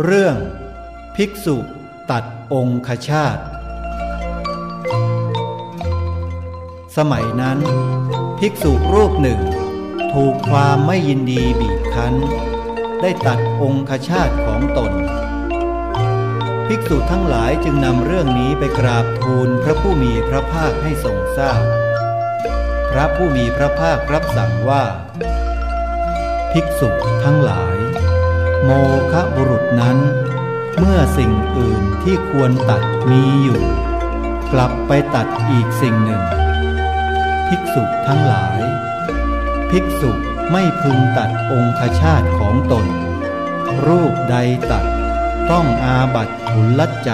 เรื่อง ภิกษุตัดองคชาต สมัยนั้น ภิกษุรูปหนึ่ง ถูกความไม่ยินดีบีบคั้น ได้ตัดองคชาตของตน ภิกษุทั้งหลายจึงนำเรื่องนี้ไปกราบทูลพระผู้มีพระภาคให้ทรงทราบพพระผู้มีพระภาครับสั่งว่า ภิกษุทั้งหลาย โมคะบุรุษนั้น สิ่งอื่นที่ควรตัดมีอยู่ กลับไปตัดอีกสิ่งหนึ่ง ภิกษุทั้งหลาย ภิกษุไม่พึงตัดองคชาตของตน รูปใดตัดต้องอาบัตทุลลัดใจ